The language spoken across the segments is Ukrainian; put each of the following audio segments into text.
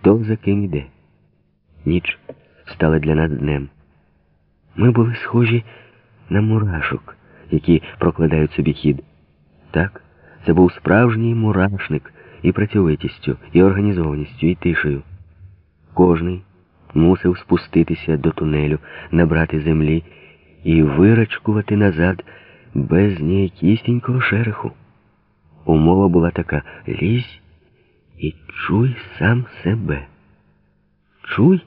хто за ким іде. Ніч стала для нас днем. Ми були схожі на мурашок, які прокладають собі хід. Так, це був справжній мурашник і працьовитістю, і організованістю, і тишею. Кожний мусив спуститися до тунелю, набрати землі і вирачкувати назад без ніякісінького шереху. Умова була така лізь і чуй сам себе. Чуй,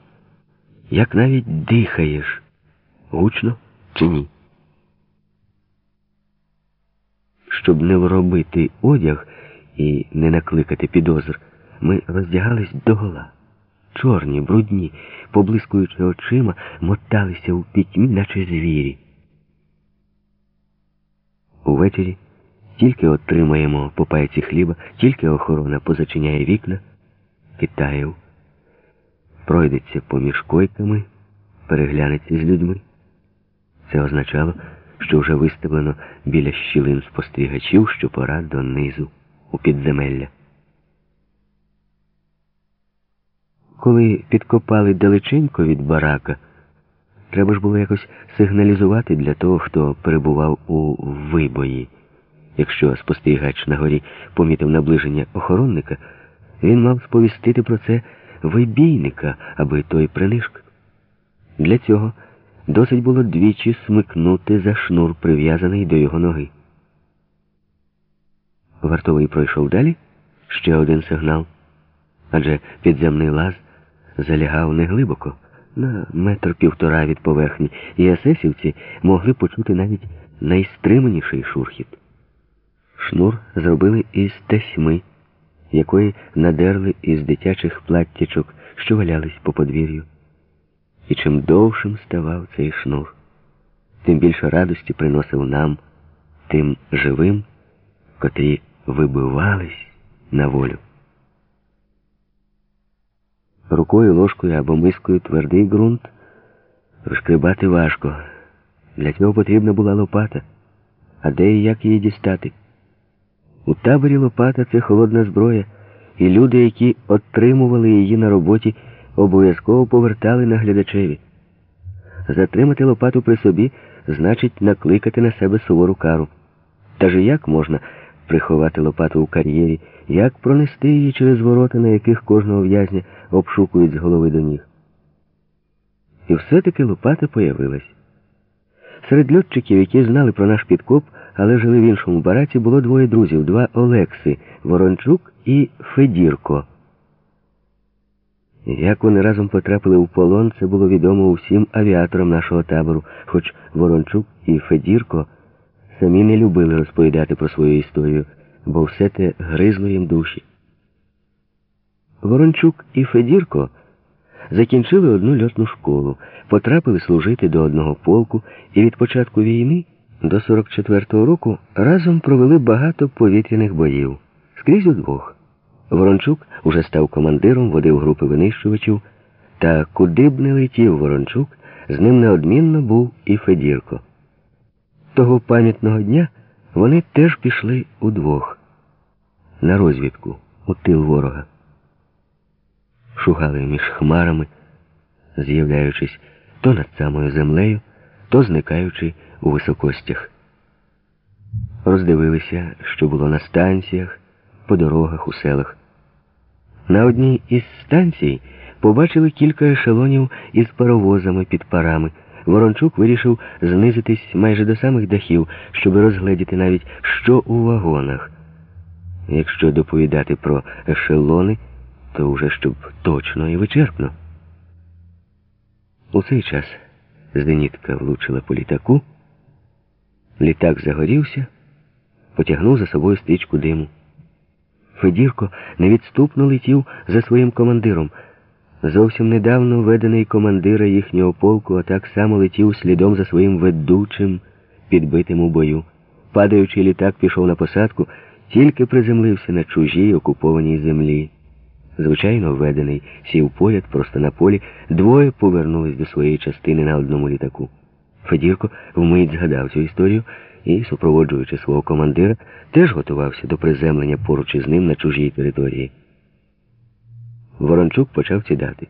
як навіть дихаєш, гучно чи ні. Щоб не вробити одяг і не накликати підозр, ми роздягались догола. Чорні, брудні, поблискуючи очима, моталися у пітьмі, наче звірі. Увечері тільки отримаємо по пайці хліба, тільки охорона позачиняє вікна, Китаїв, пройдеться поміж койками, переглянеться з людьми. Це означало, що вже виставлено біля щілин спостерігачів, що пора донизу у підземелля. Коли підкопали далеченько від барака, треба ж було якось сигналізувати для того, хто перебував у вибої. Якщо спостерігач на горі помітив наближення охоронника, він мав сповістити про це вибійника, аби той принишк. Для цього досить було двічі смикнути за шнур, прив'язаний до його ноги. Вартовий пройшов далі ще один сигнал, адже підземний лаз залягав неглибоко, на метр півтора від поверхні, і есесівці могли почути навіть найстриманіший шурхіт. Шнур зробили із тесьми, якої надерли із дитячих платтячок, що валялись по подвір'ю. І чим довшим ставав цей шнур, тим більше радості приносив нам, тим живим, котрі вибивались на волю. Рукою, ложкою або мискою твердий ґрунт розкрибати важко. Для цього потрібна була лопата. А де і як її дістати? У таборі лопата це холодна зброя, і люди, які отримували її на роботі, обов'язково повертали наглядачеві. Затримати лопату при собі значить накликати на себе сувору кару. Та ж як можна приховати лопату у кар'єрі, як пронести її через ворота, на яких кожного в'язня обшукують з голови до ніг? І все-таки лопата появилась. Серед льотчиків, які знали про наш підкоп, але жили в іншому бараці, було двоє друзів, два Олекси Ворончук і Федірко. Як вони разом потрапили у полон, це було відомо усім авіаторам нашого табору, хоч Ворончук і Федірко самі не любили розповідати про свою історію, бо все те гризло їм душі. Ворончук і Федірко закінчили одну льотну школу, потрапили служити до одного полку і від початку війни до 44-го року разом провели багато повітряних боїв. Скрізь удвох. Ворончук уже став командиром, водив групи винищувачів, та куди б не летів Ворончук, з ним неодмінно був і Федірко. Того пам'ятного дня вони теж пішли удвох на розвідку у тил ворога. Шугали між хмарами, з'являючись то над самою землею, то зникаючи у високостях. Роздивилися, що було на станціях, по дорогах, у селах. На одній із станцій побачили кілька ешелонів із паровозами під парами. Ворончук вирішив знизитись майже до самих дахів, щоб розгледіти навіть, що у вагонах. Якщо доповідати про ешелони, то вже щоб точно і вичерпно. У цей час зенітка влучила по літаку, літак загорівся, потягнув за собою стрічку диму. Федірко невідступно летів за своїм командиром. Зовсім недавно введений командира їхнього полку, а так само летів слідом за своїм ведучим, підбитим у бою. Падаючий літак пішов на посадку, тільки приземлився на чужій окупованій землі. Звичайно, введений, сів поряд просто на полі, двоє повернулись до своєї частини на одному літаку. Федірко вмить згадав цю історію і, супроводжуючи свого командира, теж готувався до приземлення поруч із ним на чужій території. Ворончук почав сідати.